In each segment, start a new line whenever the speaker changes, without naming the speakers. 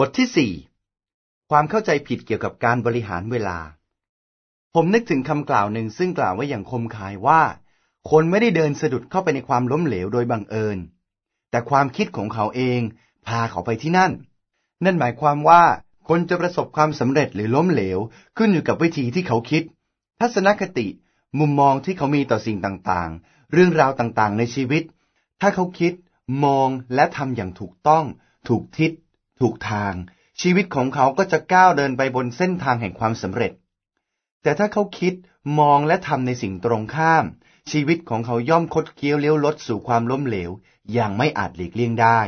บทที่สี่ความเข้าใจผิดเกี่ยวกับการบริหารเวลา ผมนึกถึงคำกล่าวหนึ่งซึ่งกล่าวไว้อย่างคมคายว่า คนไม่ได้เดินสะดุดเข้าไปในความล้มเหลวโดยบังเอิญ แต่ความคิดของเขาเองพาเขาไปที่นั่น นั่นหมายความว่า คนจะประสบความสำเร็จหรือล้มเหลว ขึ้นอยู่กับวิธีที่เขาคิด ทัศนคติ มุมมองที่เขามีต่อสิ่งต่างๆ เรื่องราวต่างๆ ในชีวิต ถ้าเขาคิด มองและทำอย่างถูกต้อง ถูกทิศ ถูกทาง ชีวิตของเขาก็จะก้าวเดินไปบนเส้นทางแห่งความสำเร็จ แต่ถ้าเขาคิดมองและทำในสิ่งตรงข้าม ชีวิตของเขาย่อมคดเคี้ยวเลี้ยวลดสู่ความล้มเหลว อย่างไม่อาจหลีกเลี่ยงได้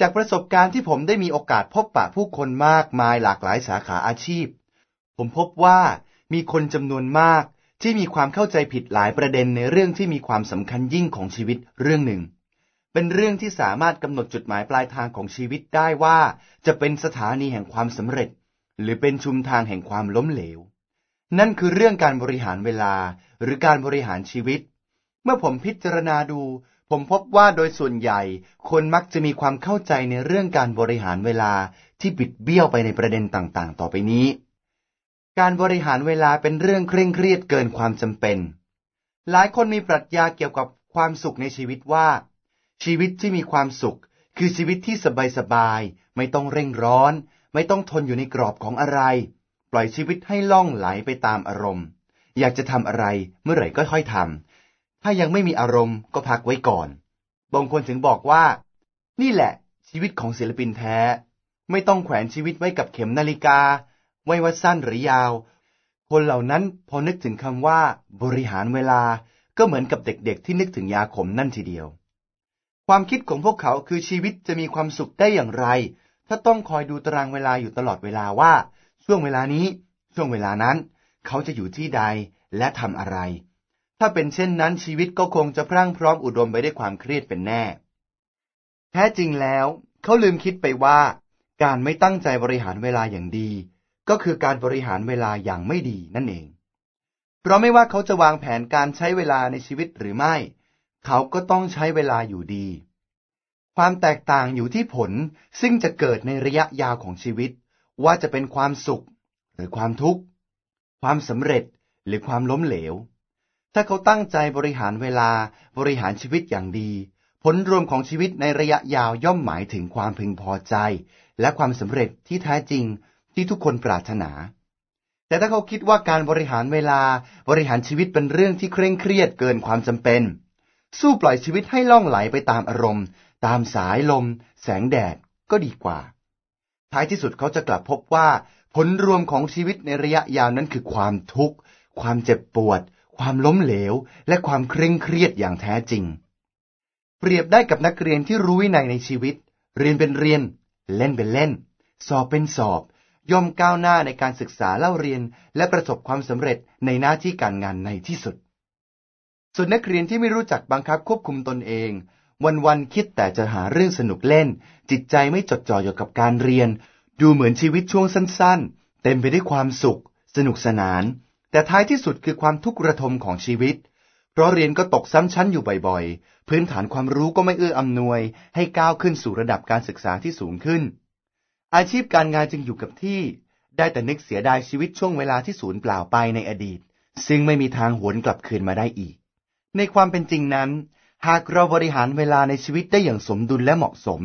จากประสบการณ์ที่ผมได้มีโอกาสพบปะผู้คนมากมายหลากหลายสาขาอาชีพ ผมพบว่ามีคนจำนวนมากที่มีความเข้าใจผิดหลายประเด็นในเรื่องที่มีความสำคัญยิ่งของชีวิตเรื่องหนึ่ง เป็นเรื่องที่สามารถกำหนดจุดหมายปลายทางของชีวิตได้ว่า จะเป็นสถานีแห่งความสำเร็จ หรือเป็นชุมทางแห่งความล้มเหลว นั่นคือเรื่องการบริหารเวลาหรือการบริหารชีวิต เมื่อผมพิจารณาดู ผมพบว่าโดยส่วนใหญ่ คนมักจะมีความเข้าใจในเรื่องการบริหารเวลาที่บิดเบี้ยวไปในประเด็นต่างๆ ต่อไปนี้ การบริหารเวลาเป็นเรื่องเคร่งเครียดเกินความจำเป็น หลายคนมีปรัชญาเกี่ยวกับความสุขในชีวิตว่า ชีวิตที่มีความสุข คือชีวิตที่สบายๆไม่ต้องเร่งร้อน ไม่ต้องทนอยู่ในกรอบของอะไร ปล่อยชีวิตให้ล่องไหลไปตามอารมณ์ อยากจะทำอะไรเมื่อไหร่ก็ค่อยทำถ้ายังไม่มีอารมณ์ก็พักไว้ก่อนบางคนถึงบอกว่า นี่แหละ ชีวิตของศิลปินแท้ ไม่ต้องแขวนชีวิตไว้กับเข็มนาฬิกาไม่ว่าสั้นหรือยาว คนเหล่านั้นพอนึกถึงคำว่า บริหารเวลาก็เหมือนกับเด็กๆ ที่นึกถึงยาขมนั่นทีเดียว ความคิดของพวกเขาคือชีวิตจะมีความสุขได้อย่างไร ถ้าต้องคอยดูตารางเวลาอยู่ตลอดเวลาว่า ช่วงเวลานี้ ช่วงเวลานั้น เขาจะอยู่ที่ใดและทำอะไร ถ้าเป็นเช่นนั้นชีวิตก็คงจะพรั่งพร้อมอุดมไปด้วยความเครียดเป็นแน่ แท้จริงแล้ว เขาลืมคิดไปว่า การไม่ตั้งใจบริหารเวลาอย่างดี ก็คือการบริหารเวลาอย่างไม่ดีนั่นเอง เพราะไม่ว่าเขาจะวางแผนการใช้เวลาในชีวิตหรือไม่ เขาก็ต้องใช้เวลาอยู่ดี ความแตกต่างอยู่ที่ผลซึ่งจะเกิดในระยะยาวของชีวิต ว่าจะเป็นความสุข หรือความทุกข์ ความสำเร็จหรือความล้มเหลว ถ้าเขาตั้งใจบริหารเวลาบริหารชีวิตอย่างดี ผลรวมของชีวิตในระยะยาวย่อมหมายถึงความพึงพอใจ และความสำเร็จที่แท้จริงที่ทุกคนปรารถนาแต่ถ้าเขาคิดว่าการบริหารเวลาบริหารชีวิตเป็นเรื่องที่เคร่งเครียดเกินความจำเป็น สู้ปล่อยชีวิตให้ล่องไหลไปตามอารมณ์ ตามสายลม แสงแดดก็ดีกว่า ท้ายที่สุดเขาจะกลับพบว่า ผลรวมของชีวิตในระยะยาวนั้นคือความทุกข์ ความเจ็บปวด ความล้มเหลว และความเคร่งเครียดอย่างแท้จริง เปรียบได้กับนักเรียนที่รู้วินัยในชีวิต เรียนเป็นเรียน เล่นเป็นเล่น สอบเป็นสอบย่อมก้าวหน้าในการศึกษาเล่าเรียน และประสบความสำเร็จในหน้าที่การงานในที่สุด ส่วนนักเรียนที่ไม่รู้จักบังคับควบคุมตนเอง วันๆคิดแต่จะหาเรื่องสนุกเล่น จิตใจไม่จดจ่ออยู่กับการเรียน ดูเหมือนชีวิตช่วงสั้นๆ เต็มไปด้วยความสุข สนุกสนาน แต่ท้ายที่สุดคือความทุกข์ระทมของชีวิต เพราะเรียนก็ตกซ้ำชั้นอยู่บ่อยๆ พื้นฐานความรู้ก็ไม่เอื้ออำนวย ให้ก้าวขึ้นสู่ระดับการศึกษาที่สูงขึ้น อาชีพการงานจึงอยู่กับที่ ได้แต่นึกเสียดายชีวิตช่วงเวลาที่สูญเปล่าไปในอดีต ซึ่งไม่มีทางหวนกลับคืนมาได้อีก ในความเป็นจริงนั้น หากเราบริหารเวลาในชีวิตได้อย่างสมดุลและเหมาะสม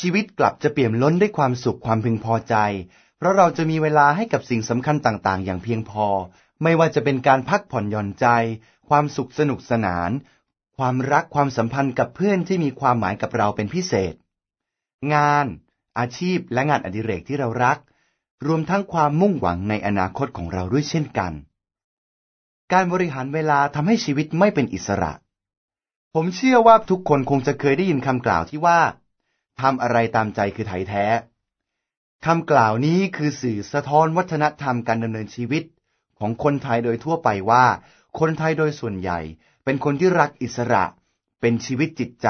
ชีวิตกลับจะเปี่ยมล้นด้วยความสุขความพึงพอใจ เพราะเราจะมีเวลาให้กับสิ่งสำคัญต่างๆ อย่างเพียงพอ ไม่ว่าจะเป็นการพักผ่อนหย่อนใจ ความสุขสนุกสนาน ความรักความสัมพันธ์กับเพื่อนที่มีความหมายกับเราเป็นพิเศษ งาน อาชีพและงานอดิเรกที่เรารัก รวมทั้งความมุ่งหวังในอนาคตของเราด้วยเช่นกัน การบริหารเวลาทำให้ชีวิตไม่เป็นอิสระ ผมเชื่อว่าทุกคนคงจะเคยได้ยินคำกล่าวที่ว่าทำอะไรตามใจคือไถแท้คำกล่าวนี้คือสื่อสะท้อนวัฒนธรรมการดำเนินชีวิต ของคนไทยโดยทั่วไปว่า คนไทยโดยส่วนใหญ่ เป็นคนที่รักอิสระ เป็นชีวิตจิตใจ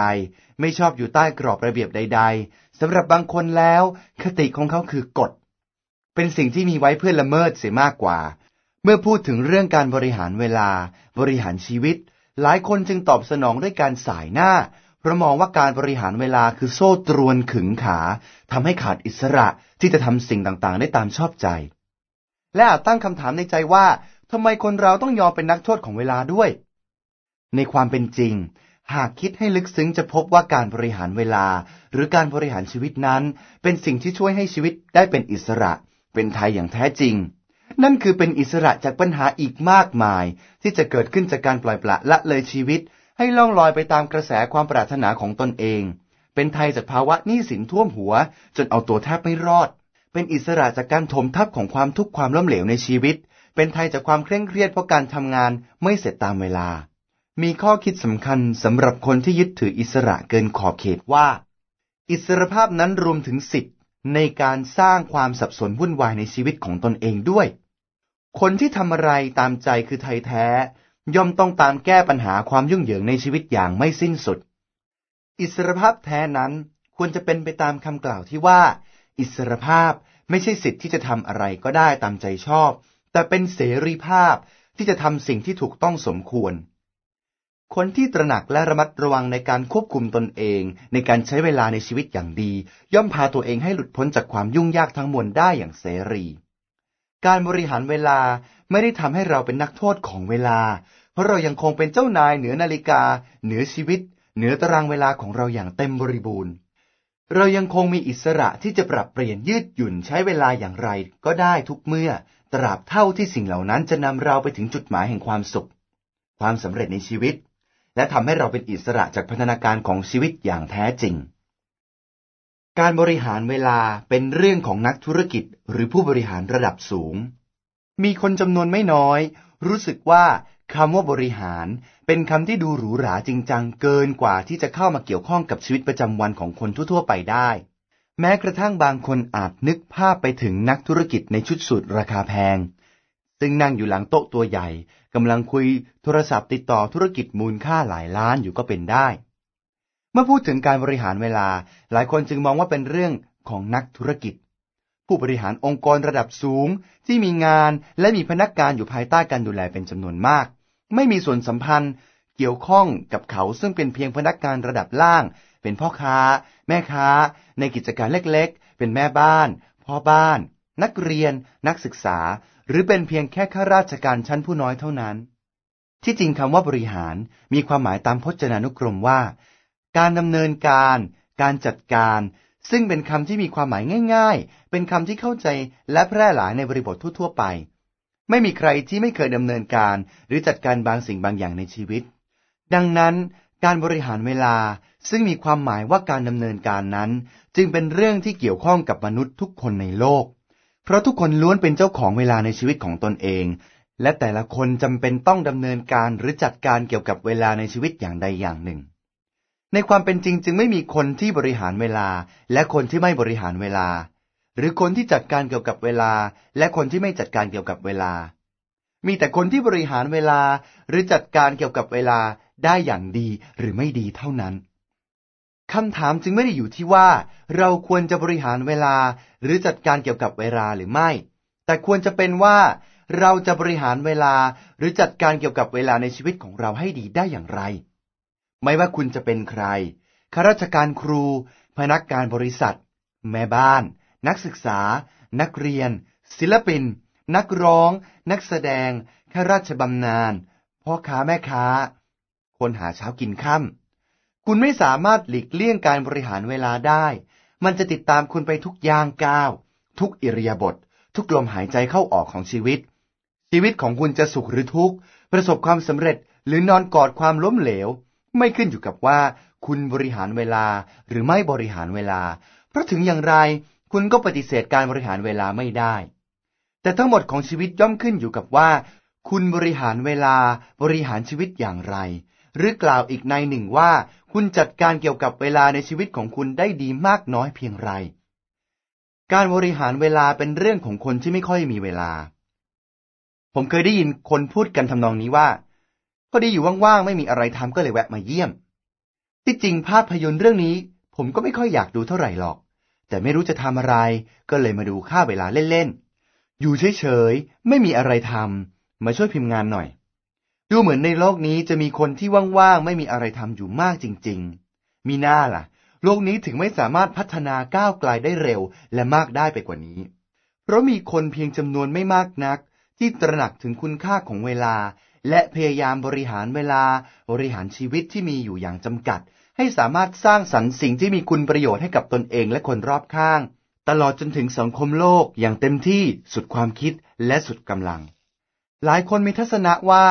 ไม่ชอบอยู่ใต้กรอบระเบียบใด ๆสำหรับบางคนแล้ว คติของเขาคือกฎ เป็นสิ่งที่มีไว้เพื่อละเมิดเสียมากกว่า เมื่อพูดถึงเรื่องการบริหารเวลา บริหารชีวิต หลายคนจึงตอบสนองด้วยการสายหน้าเพราะมองว่าการบริหารเวลาคือโซ่ตรวนขึงขาทำให้ขาดอิสระที่จะทำสิ่งต่างๆ ได้ตามชอบใจ และอาจตั้งคำถามในใจว่าทำไมคนเราต้องยอมเป็นนักโทษของเวลาด้วย ในความเป็นจริง หากคิดให้ลึกซึ้งจะพบว่าการบริหารเวลา หรือการบริหารชีวิตนั้น เป็นสิ่งที่ช่วยให้ชีวิตได้เป็นอิสระ เป็นไทยอย่างแท้จริง นั่นคือเป็นอิสระจากปัญหาอีกมากมาย ที่จะเกิดขึ้นจากการปล่อยปละละเลยชีวิต ให้ล่องลอยไปตามกระแสความปรารถนาของตนเอง เป็นไทยจากภาวะหนี้สินท่วมหัว จนเอาตัวแทบไม่รอด เป็นอิสระจากการถมทับของความทุกข์ความล้มเหลวในชีวิต เป็นไทยจากความเคร่งเครียดเพราะการทำงานไม่เสร็จตามเวลา มีข้อคิดสำคัญสำหรับคนที่ยึดถืออิสระเกินขอบเขตว่า อิสรภาพนั้นรวมถึงสิทธิ์ในการสร้างความสับสนวุ่นวายในชีวิตของตนเองด้วย คนที่ทำอะไรตามใจคือไทยแท้ ย่อมต้องตามแก้ปัญหาความยุ่งเหยิงในชีวิตอย่างไม่สิ้นสุด อิสรภาพแท้นั้นควรจะเป็นไปตามคำกล่าวที่ว่า อิสรภาพไม่ใช่สิทธิ์ที่จะทำอะไรก็ได้ตามใจชอบ แต่เป็นเสรีภาพที่จะทำสิ่งที่ถูกต้องสมควร คนที่ตระหนักและระมัดระวังในการควบคุมตนเอง ในการใช้เวลาในชีวิตอย่างดี ย่อมพาตัวเองให้หลุดพ้นจากความยุ่งยากทั้งมวลได้อย่างเสรี การบริหารเวลาไม่ได้ทำให้เราเป็นนักโทษของเวลา เพราะเรายังคงเป็นเจ้านายเหนือนาฬิกา เหนือชีวิต เหนือตารางเวลาของเราอย่างเต็มบริบูรณ์ เรายังคงมีอิสระที่จะปรับเปลี่ยนยืดหยุ่นใช้เวลาอย่างไรก็ได้ทุกเมื่อ ตราบเท่าที่สิ่งเหล่านั้นจะนำเราไปถึงจุดหมายแห่งความสุข ความสำเร็จในชีวิต และทำให้เราเป็นอิสระจากพัฒนาการของชีวิตอย่างแท้จริง การบริหารเวลาเป็นเรื่องของนักธุรกิจหรือผู้บริหารระดับสูง มีคนจำนวนไม่น้อย รู้สึกว่าคำว่าบริหารเป็นคำที่ดูหรูหราจริงจังเกินกว่าที่จะเข้ามาเกี่ยวข้องกับชีวิตประจำวันของคนทั่วๆไปได้ แม้กระทั่งบางคนอาจนึกภาพไปถึงนักธุรกิจในชุดสูทราคาแพง ซึ่งนั่งอยู่หลังโต๊ะตัวใหญ่กำลังคุยโทรศัพท์ติดต่อธุรกิจมูลค่าหลายล้านอยู่ก็เป็นได้ มื่อพูดถึงการบริหารเวลา หลายคนจึงมองว่าเป็นเรื่องของนักธุรกิจ ผู้บริหารองค์กรระดับสูงที่มีงานและมีพนักงานอยู่ภายใต้การดูแลเป็นจำนวนมาก ไม่มีส่วนสัมพันธ์เกี่ยวข้องกับเขาซึ่งเป็นเพียงพนักงานระดับล่าง เป็นพ่อค้า แม่ค้า ในกิจการเล็กๆ เป็นแม่บ้าน พ่อบ้าน นักเรียน นักศึกษา หรือเป็นเพียงแค่ข้าราชการชั้นผู้น้อยเท่านั้น ที่จริงคำว่าบริหารมีความหมายตามพจนานุกรมว่า การดำเนินการ การจัดการ ซึ่งเป็นคำที่มีความหมายง่าย ๆ เป็นคำที่เข้าใจและแพร่หลายในบริบททั่วๆไป ไม่มีใครที่ไม่เคยดำเนินการ หรือจัดการบางสิ่งบางอย่างในชีวิต ดังนั้นการบริหารเวลาซึ่งมีความหมายว่าการดำเนินการนั้น จึงเป็นเรื่องที่เกี่ยวข้องกับมนุษย์ทุกคนในโลก เพราะทุกคนล้วนเป็นเจ้าของเวลาในชีวิตของตนเอง และแต่ละคนจำเป็นต้องดำเนินการหรือจัดการเกี่ยวกับเวลาในชีวิตอย่างใดอย่างหนึ่ง ในความเป็นจริงจึงไม่มีคนที่บริหารเวลา และคนที่ไม่บริหารเวลา หรือคนที่จัดการเกี่ยวกับเวลา และคนที่ไม่จัดการเกี่ยวกับเวลา มีแต่คนที่บริหารเวลา หรือจัดการเกี่ยวกับเวลาได้อย่างดีหรือไม่ดีเท่านั้นคำถามจึงไม่ได้อยู่ที่ว่า เราควรจะบริหารเวลา หรือจัดการเกี่ยวกับเวลาหรือไม่ แต่ควรจะเป็นว่า เราจะบริหารเวลา หรือจัดการเกี่ยวกับเวลาในชีวิตของเราให้ดีได้อย่างไร ไม่ว่าคุณจะเป็นใคร ข้าราชการครู พนักงานบริษัท แม่บ้าน นักศึกษา นักเรียน ศิลปิน นักร้อง นักแสดง ข้าราชบำนาญ พ่อค้าแม่ค้า คนหาเช้ากินค่ำ คุณไม่สามารถหลีกเลี่ยงการบริหารเวลาได้ มันจะติดตามคุณไปทุกย่างก้าว ทุกอิริยาบถ ทุกลมหายใจเข้าออกของชีวิต ชีวิตของคุณจะสุขหรือทุกข์ ประสบความสำเร็จหรือนอนกอดความล้มเหลว ไม่ขึ้นอยู่กับว่าคุณบริหารเวลาหรือไม่บริหารเวลา เพราะถึงอย่างไรคุณก็ปฏิเสธการบริหารเวลาไม่ได้ แต่ทั้งหมดของชีวิตย่อมขึ้นอยู่กับว่า คุณบริหารเวลาบริหารชีวิตอย่างไร หรือกล่าวอีกในหนึ่งว่า คุณจัดการเกี่ยวกับเวลาในชีวิตของคุณได้ดีมากน้อยเพียงไร การบริหารเวลาเป็นเรื่องของคนที่ไม่ค่อยมีเวลา ผมเคยได้ยินคนพูดกันทำนองนี้ว่า อดีอยู่ว่างๆ ไม่มีอะไรทำก็เลยแวะมาเยี่ยม ที่จริงภาพยนตร์เรื่องนี้ ผมก็ไม่ค่อยอยากดูเท่าไหร่หรอก แต่ไม่รู้จะทำอะไร ก็เลยมาดูค่าเวลาเล่นๆ อยู่เฉยๆ ไม่มีอะไรทำมาช่วยพิมพ์งานหน่อย ดูเหมือนในโลกนี้จะมีคนที่ว่างๆ ไม่มีอะไรทำอยู่มากจริงๆ มีหน้าล่ะ โลกนี้ถึงไม่สามารถพัฒนาก้าวไกลได้เร็วและมากได้ไปกว่านี้ เพราะมีคนเพียงจำนวนไม่มากนัก ที่ตระหนักถึงคุณค่าของเวลา และพยายามบริหารเวลาบริหารชีวิตที่มีอยู่อย่างจำกัด ให้สามารถสร้างสรรค์สิ่งที่มีคุณประโยชน์ให้กับตนเองและคนรอบข้าง ตลอดจนถึงสังคมโลกอย่างเต็มที่สุดความคิดและสุดกำลัง หลายคนมีทัศนะว่า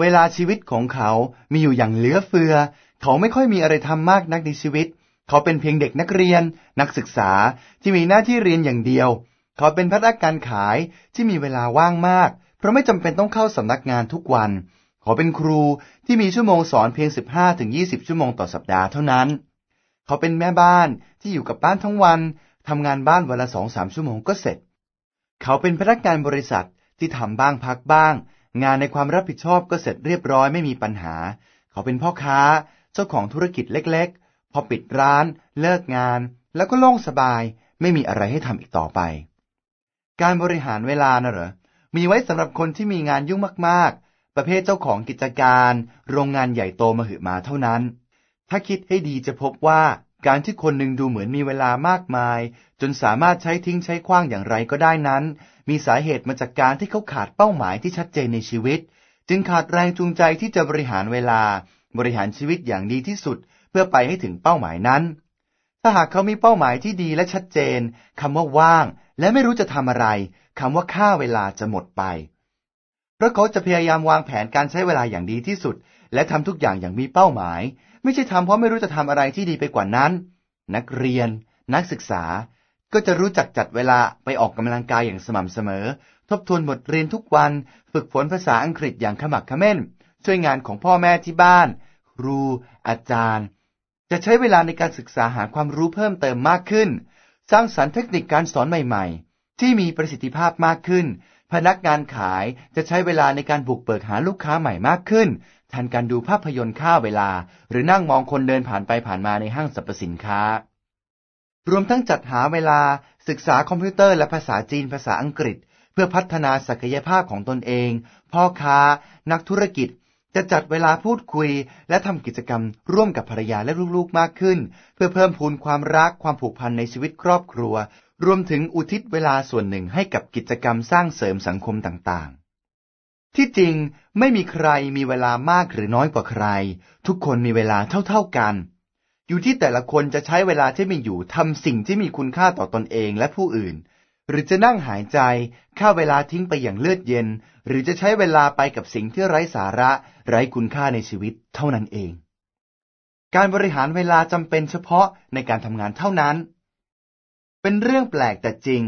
เวลาชีวิตของเขามีอยู่อย่างเหลือเฟือ เขาไม่ค่อยมีอะไรทำมากนักในชีวิต เขาเป็นเพียงเด็กนักเรียน นักศึกษาที่มีหน้าที่เรียนอย่างเดียว เขาเป็นพนักงานขายที่มีเวลาว่างมาก เพราะไม่จำเป็นต้องเข้าสำนักงานทุกวันขาเป็นครูที่มีชั่วโมงสอนเพียง 15-20 ชั่วโมงต่อสัปดาห์เท่านั้น เขาเป็นแม่บ้านที่อยู่กับบ้านทั้งวันทำงานบ้านวันละสองสามชั่วโมงก็เสร็จ เขาเป็นพนักงานบริษัทที่ทำบ้างพักบ้าง งานในความรับผิดชอบก็เสร็จเรียบร้อยไม่มีปัญหา เขาเป็นพ่อค้า เจ้าของธุรกิจเล็กๆ พอปิดร้าน เลิกงาน แล้วก็โล่งสบาย ไม่มีอะไรให้ทำอีกต่อไป การบริหารเวลานะเหรอ มีไว้สำหรับคนที่มีงานยุ่งมากๆ ประเภทเจ้าของกิจการ โรงงานใหญ่โตมหึมาเท่านั้น ถ้าคิดให้ดีจะพบว่าการที่คนหนึ่งดูเหมือนมีเวลามากมาย จนสามารถใช้ทิ้งใช้คว้างอย่างไรก็ได้นั้น มีสาเหตุมาจากการที่เขาขาดเป้าหมายที่ชัดเจนในชีวิต จึงขาดแรงจูงใจที่จะบริหารเวลา บริหารชีวิตอย่างดีที่สุด เพื่อไปให้ถึงเป้าหมายนั้น ถ้าหากเขามีเป้าหมายที่ดีและชัดเจนคำว่าว่าง และไม่รู้จะทำอะไรคำว่าค่าเวลาจะหมดไปเพราะเขาจะพยายามวางแผนการใช้เวลาอย่างดีที่สุด และทำทุกอย่างอย่างมีเป้าหมาย ไม่ใช่ทำเพราะไม่รู้จะทำอะไรที่ดีไปกว่านั้น นักเรียน นักศึกษา ก็จะรู้จักจัดเวลาไปออกกำลังกายอย่างสม่ำเสมอ ทบทวนบทเรียนทุกวัน ฝึกฝนภาษาอังกฤษอย่างขมักขม้น ช่วยงานของพ่อแม่ที่บ้าน ครู อาจารย์ จะใช้เวลาในการศึกษาหาความรู้เพิ่มเติมมากขึ้น สร้างสรรค์เทคนิคการสอนใหม่ ๆ ที่มีประสิทธิภาพมากขึ้น พนักงานขายจะใช้เวลาในการบุกเบิกหาลูกค้าใหม่มากขึ้นแทนการดูภาพยนตร์ค่าเวลา หรือนั่งมองคนเดินผ่านไปผ่านมาในห้างสรรพสินค้า รวมทั้งจัดหาเวลาศึกษาคอมพิวเตอร์และภาษาจีนภาษาอังกฤษ เพื่อพัฒนาศักยภาพของตนเอง พ่อค้า นักธุรกิจ จะจัดเวลาพูดคุย และทำกิจกรรมร่วมกับภรรยาและลูกๆมากขึ้น เพื่อเพิ่มพูนความรักความผูกพันในชีวิตครอบครัว รวมถึงอุทิศเวลาส่วนหนึ่งให้กับกิจกรรมสร้างเสริมสังคมต่างๆ ที่จริงไม่มีใครมีเวลามากหรือน้อยกว่าใคร ทุกคนมีเวลาเท่าๆกัน อยู่ที่แต่ละคนจะใช้เวลาที่มีอยู่ทำสิ่งที่มีคุณค่าต่อตอนเองและผู้อื่น หรือจะนั่งหายใจฆ่าเวลาทิ้งไปอย่างเลือดเย็น หรือจะใช้เวลาไปกับสิ่งที่ไร้สาระ ไร้คุณค่าในชีวิตเท่านั้นเอง การบริหารเวลาจำเป็นเฉพาะในการทำงานเท่านั้น เป็นเรื่องแปลกแต่จริง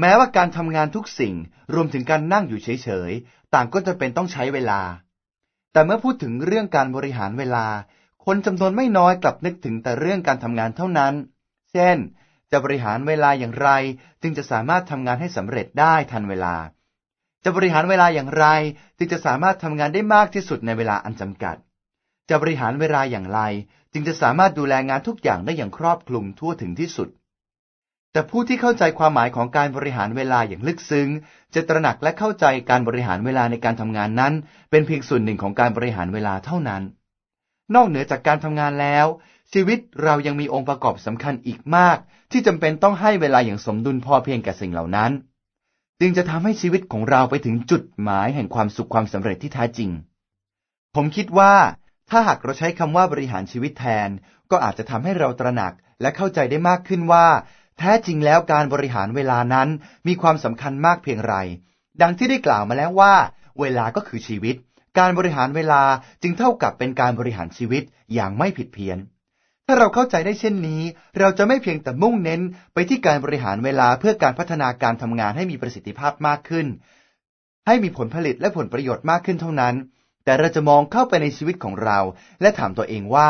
แม้ว่าการทำงานทุกสิ่งรวมถึงการนั่งอยู่เฉยๆ ต่างก็จะเป็นต้องใช้เวลา แต่เมื่อพูดถึงเรื่องการบริหารเวลา คนจำนวนไม่น้อยกลับนึกถึงแต่เรื่องการทำงานเท่านั้น เช่น จะบริหารเวลาอย่างไร จึงจะสามารถทำงานให้สำเร็จได้ทันเวลา จะบริหารเวลาอย่างไร จึงจะสามารถทำงานได้มากที่สุดในเวลาอันจำกัด จะบริหารเวลาอย่างไร จึงจะสามารถดูแลงานทุกอย่างได้อย่างครอบคลุมทั่วถึงที่สุด แต่ผู้ที่เข้าใจความหมายของการบริหารเวลาอย่างลึกซึ้ง จะตระหนักและเข้าใจการบริหารเวลาในการทำงานนั้น เป็นเพียงส่วนหนึ่งของการบริหารเวลาเท่านั้น นอกเหนือจากการทำงานแล้ว ชีวิตเรายังมีองค์ประกอบสำคัญอีกมาก ที่จำเป็นต้องให้เวลาอย่างสมดุลพอเพียงแก่สิ่งเหล่านั้น จึงจะทำให้ชีวิตของเราไปถึงจุดหมายแห่งความสุขความสำเร็จที่แท้จริง ผมคิดว่าถ้าหากเราใช้คำว่าบริหารชีวิตแทน ก็อาจจะทำให้เราตระหนักและเข้าใจได้มากขึ้นว่า แท้จริงแล้วการบริหารเวลานั้นมีความสำคัญมากเพียงไร ดังที่ได้กล่าวมาแล้วว่า เวลาก็คือชีวิต การบริหารเวลาจึงเท่ากับเป็นการบริหารชีวิตอย่างไม่ผิดเพี้ยน ถ้าเราเข้าใจได้เช่นนี้ เราจะไม่เพียงแต่มุ่งเน้นไปที่การบริหารเวลาเพื่อการพัฒนาการทำงานให้มีประสิทธิภาพมากขึ้น ให้มีผลผลิตและผลประโยชน์มากขึ้นเท่านั้น แต่เราจะมองเข้าไปในชีวิตของเรา และถามตัวเองว่า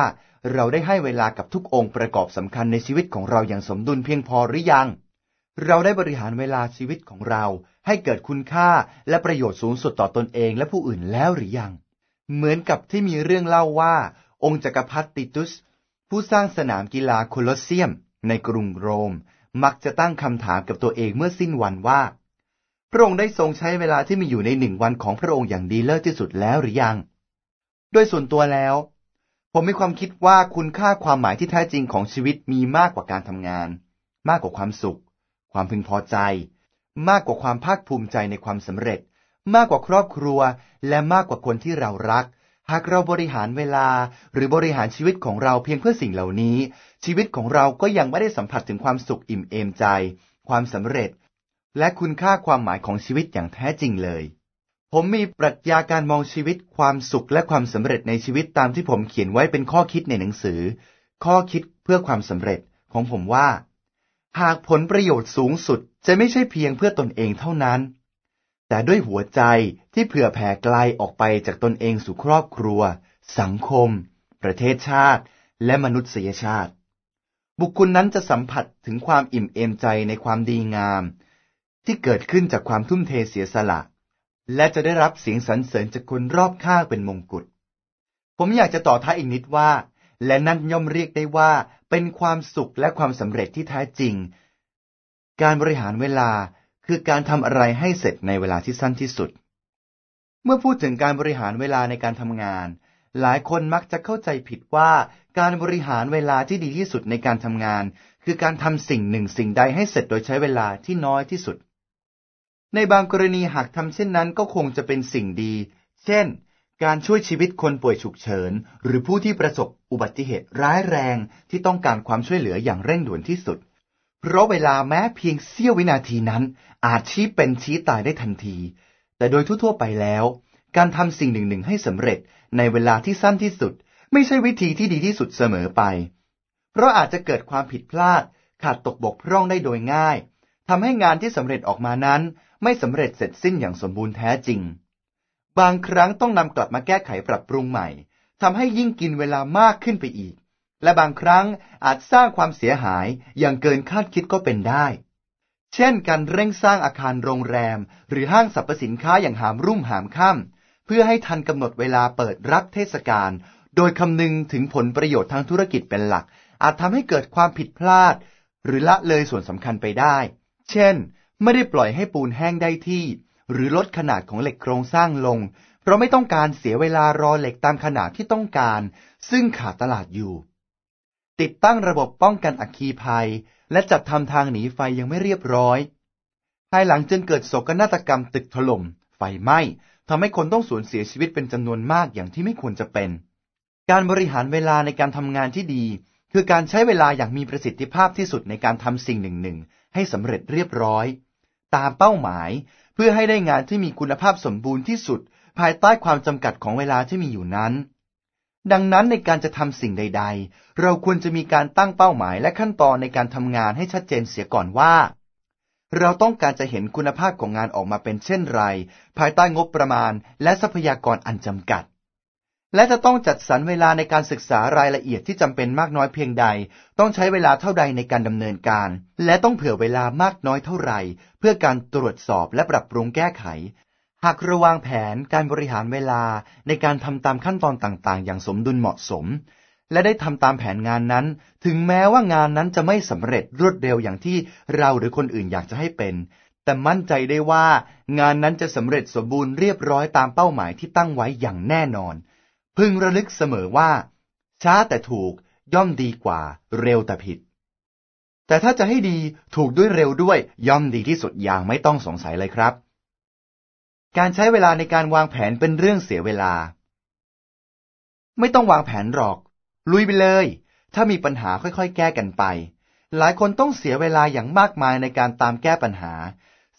เราได้ให้เวลากับทุกองค์ประกอบสำคัญในชีวิตของเราอย่างสมดุลเพียงพอหรือยัง เราได้บริหารเวลาชีวิตของเรา ให้เกิดคุณค่าและประโยชน์สูงสุดต่อตอนเองและผู้อื่นแล้วหรือยัง เหมือนกับที่มีเรื่องเล่าว่า องค์จักรพรรดิติตุส ผู้สร้างสนามกีฬาโคลอสเซียมในกรุงโรมมักจะตั้งคำถามกับตัวเองเมื่อสิ้นวันว่า พระองค์ได้ทรงใช้เวลาที่มีอยู่ในหนึ่งวันของพระองค์อย่างดีเลิศที่สุดแล้วหรือยัง โดยส่วนตัวแล้ว ผมมีความคิดว่าคุณค่าความหมายที่แท้จริงของชีวิตมีมากกว่าการทำงาน มากกว่าความสุข ความพึงพอใจ มากกว่าความภาคภูมิใจในความสำเร็จ มากกว่าครอบครัว และมากกว่าคนที่เรารัก หากเราบริหารเวลาหรือบริหารชีวิตของเราเพียงเพื่อสิ่งเหล่านี้ ชีวิตของเราก็ยังไม่ได้สัมผัสถึงความสุขอิ่มเอมใจ ความสำเร็จ และคุณค่าความหมายของชีวิตอย่างแท้จริงเลย ผมมีปรัชญาการมองชีวิตความสุขและความสำเร็จในชีวิตตามที่ผมเขียนไว้เป็นข้อคิดในหนังสือ ข้อคิดเพื่อความสำเร็จของผมว่า หากผลประโยชน์สูงสุดจะไม่ใช่เพียงเพื่อตนเองเท่านั้น แต่ด้วยหัวใจที่เผื่อแผ่ไกลออกไปจากตนเองสู่ครอบครัว สังคม ประเทศชาติ และมนุษยชาติ บุคคลนั้นจะสัมผัสถึงความอิ่มเอมใจในความดีงาม ที่เกิดขึ้นจากความทุ่มเทเสียสละ และจะได้รับเสียงสรรเสริญจากคนรอบข้างเป็นมงกุฎผมอยากจะต่อท้ายอีกนิดว่า และนั่นย่อมเรียกได้ว่าเป็นความสุขและความสำเร็จที่แท้จริง การบริหารเวลา คือการทำอะไรให้เสร็จในเวลาที่สั้นที่สุด เมื่อพูดถึงการบริหารเวลาในการทำงาน หลายคนมักจะเข้าใจผิดว่าการบริหารเวลาที่ดีที่สุดในการทำงาน คือการทำสิ่งหนึ่งสิ่งใดให้เสร็จโดยใช้เวลาที่น้อยที่สุด ในบางกรณีหากทำเช่นนั้นก็คงจะเป็นสิ่งดี เช่น การช่วยชีวิตคนป่วยฉุกเฉิน หรือผู้ที่ประสบอุบัติเหตุร้ายแรงที่ต้องการความช่วยเหลืออย่างเร่งด่วนที่สุด เพราะเวลาแม้เพียงเสี้ยววินาทีนั้น อาจชี้เป็นชี้ตายได้ทันที แต่โดยทั่วๆไปแล้ว การทำสิ่งหนึ่งหนึ่งให้สำเร็จในเวลาที่สั้นที่สุด ไม่ใช่วิธีที่ดีที่สุดเสมอไป เพราะอาจจะเกิดความผิดพลาด ขาดตกบกพร่องได้โดยง่ายทำให้งานที่สำเร็จออกมานั้น ไม่สำเร็จเสร็จสิ้นอย่างสมบูรณ์แท้จริง บางครั้งต้องนำกลับมาแก้ไขปรับปรุงใหม่ทำให้ยิ่งกินเวลามากขึ้นไปอีก และบางครั้งอาจสร้างความเสียหายอย่างเกินคาดคิดก็เป็นได้ เช่นการเร่งสร้างอาคารโรงแรม หรือห้างสรรพสินค้าอย่างหามรุ่มหามค่ำเพื่อให้ทันกำหนดเวลาเปิดรับเทศกาลโดยคำนึงถึงผลประโยชน์ทางธุรกิจเป็นหลัก อาจทำให้เกิดความผิดพลาด หรือละเลยส่วนสำคัญไปได้ เช่น ไม่ได้ปล่อยให้ปูนแห้งได้ที่ หรือลดขนาดของเหล็กโครงสร้างลง เพราะไม่ต้องการเสียเวลารอเหล็กตามขนาดที่ต้องการ ซึ่งขาดตลาดอยู่ ติดตั้งระบบป้องกันอัคคีภัย และจัดทำทางหนีไฟยังไม่เรียบร้อย ภายหลังจึงเกิดโศกนาฏกรรมตึกถล่ม ไฟไหม้ทำให้คนต้องสูญเสียชีวิตเป็นจำนวนมากอย่างที่ไม่ควรจะเป็น การบริหารเวลาในการทำงานที่ดี คือการใช้เวลาอย่างมีประสิทธิภาพที่สุดในการทำสิ่งหนึ่งหนึ่งให้สำเร็จเรียบร้อย ตามเป้าหมายเพื่อให้ได้งานที่มีคุณภาพสมบูรณ์ที่สุด ภายใต้ความจำกัดของเวลาที่มีอยู่นั้น ดังนั้นในการจะทำสิ่งใด ๆ เราควรจะมีการตั้งเป้าหมายและขั้นตอนในการทำงานให้ชัดเจนเสียก่อนว่า เราต้องการจะเห็นคุณภาพของงานออกมาเป็นเช่นไร ภายใต้งบประมาณและทรัพยากรอันจำกัด และจะต้องจัดสรรเวลาในการศึกษารายละเอียดที่จำเป็นมากน้อยเพียงใด ต้องใช้เวลาเท่าใดในการดำเนินการ และต้องเผื่อเวลามากน้อยเท่าไหร่เพื่อการตรวจสอบและปรับปรุงแก้ไข หากระวางแผนการบริหารเวลาในการทำตามขั้นตอนต่างๆ อย่างสมดุลเหมาะสม และได้ทำตามแผนงานนั้น ถึงแม้ว่างานนั้นจะไม่สำเร็จรวดเร็วอย่างที่เราหรือคนอื่นอยากจะให้เป็น แต่มั่นใจได้ว่างานนั้นจะสำเร็จสมบูรณ์เรียบร้อยตามเป้าหมายที่ตั้งไว้อย่างแน่นอน พึงระลึกเสมอว่า ช้าแต่ถูกย่อมดีกว่า เร็วแต่ผิด แต่ถ้าจะให้ดีถูกด้วยเร็วด้วยย่อมดีที่สุดอย่างไม่ต้องสงสัยเลยครับ การใช้เวลาในการวางแผนเป็นเรื่องเสียเวลา ไม่ต้องวางแผนหรอก ลุยไปเลย ถ้ามีปัญหาค่อยๆ แก้กันไป หลายคนต้องเสียเวลาอย่างมากมายในการตามแก้ปัญหา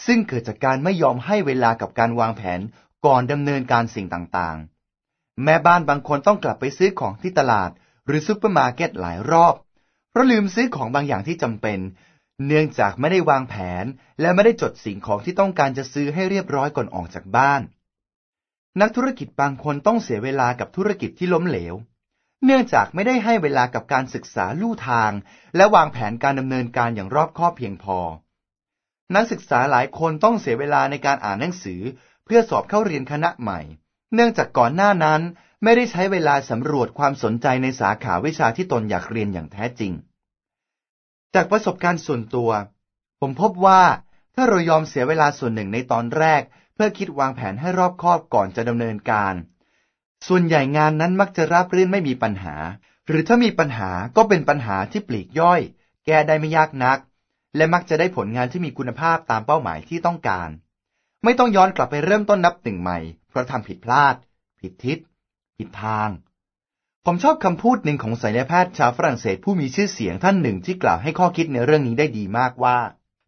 ซึ่งเกิดจากการไม่ยอมให้เวลากับการวางแผนก่อนดำเนินการสิ่งต่างๆ แม่บ้านบางคนต้องกลับไปซื้อของที่ตลาด หรือซุปเปอร์มาร์เก็ตหลายรอบ เพราะลืมซื้อของบางอย่างที่จำเป็น เนื่องจากไม่ได้วางแผนและไม่ได้จดสิ่งของที่ต้องการจะซื้อให้เรียบร้อยก่อนออกจากบ้าน นักธุรกิจบางคนต้องเสียเวลากับธุรกิจที่ล้มเหลว เนื่องจากไม่ได้ให้เวลากับการศึกษาลู่ทาง และวางแผนการดำเนินการอย่างรอบคอบเพียงพอ นักศึกษาหลายคนต้องเสียเวลาในการอ่านหนังสือ เพื่อสอบเข้าเรียนคณะใหม่ เนื่องจากก่อนหน้านั้น ไม่ได้ใช้เวลาสำรวจความสนใจในสาขาวิชาที่ตนอยากเรียนอย่างแท้จริง จากประสบการณ์ส่วนตัว ผมพบว่าถ้าเรายอมเสียเวลาส่วนหนึ่งในตอนแรก เพื่อคิดวางแผนให้รอบคอบก่อนจะดำเนินการ ส่วนใหญ่งานนั้นมักจะราบรื่นไม่มีปัญหา หรือถ้ามีปัญหาก็เป็นปัญหาที่ปลีกย่อย แก้ได้ไม่ยากนัก และมักจะได้ผลงานที่มีคุณภาพตามเป้าหมายที่ต้องการ ไม่ต้องย้อนกลับไปเริ่มต้นนับหนึ่งใหม่ เพราะทำผิดพลาด ผิดทิศ ผิดทาง ผมชอบคำพูดหนึ่งของศัลยแพทย์ชาวฝรั่งเศสผู้มีชื่อเสียงท่านหนึ่งที่กล่าวให้ข้อคิดในเรื่องนี้ได้ดีมากว่า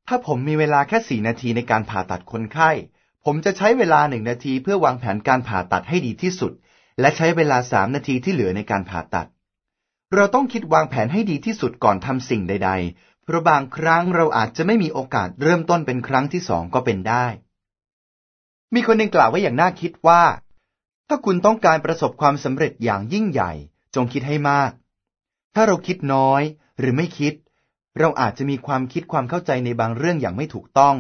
ถ้าผมมีเวลาแค่สี่นาทีในการผ่าตัดคนไข้ ผมจะใช้เวลาหนึ่งนาทีเพื่อวางแผนการผ่าตัดให้ดีที่สุด และใช้เวลาสามนาทีที่เหลือในการผ่าตัด เราต้องคิดวางแผนให้ดีที่สุดก่อนทำสิ่งใด ๆ เพราะบางครั้งเราอาจจะไม่มีโอกาสเริ่มต้นเป็นครั้งที่สองก็เป็นได้ มีคนหนึ่งกล่าวไว้อย่างน่าคิดว่า ถ้าคุณต้องการประสบความสำเร็จอย่างยิ่งใหญ่ จงคิดให้มาก ถ้าเราคิดน้อยหรือไม่คิด เราอาจจะมีความคิดความเข้าใจในบางเรื่องอย่างไม่ถูกต้อง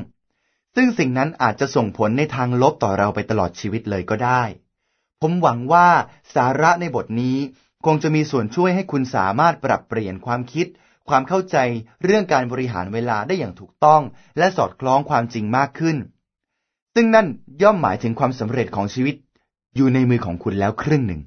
ซึ่งสิ่งนั้นอาจจะส่งผลในทางลบต่อเราไปตลอดชีวิตเลยก็ได้ ผมหวังว่าสาระในบทนี้คงจะมีส่วนช่วยให้คุณสามารถปรับเปลี่ยนความคิด ความเข้าใจเรื่องการบริหารเวลาได้อย่างถูกต้อง และสอดคล้องความจริงมากขึ้น ซึ่งนั่นย่อมหมายถึงความสำเร็จของชีวิต อยู่ในมือของคุณแล้วครึ่งหนึ่ง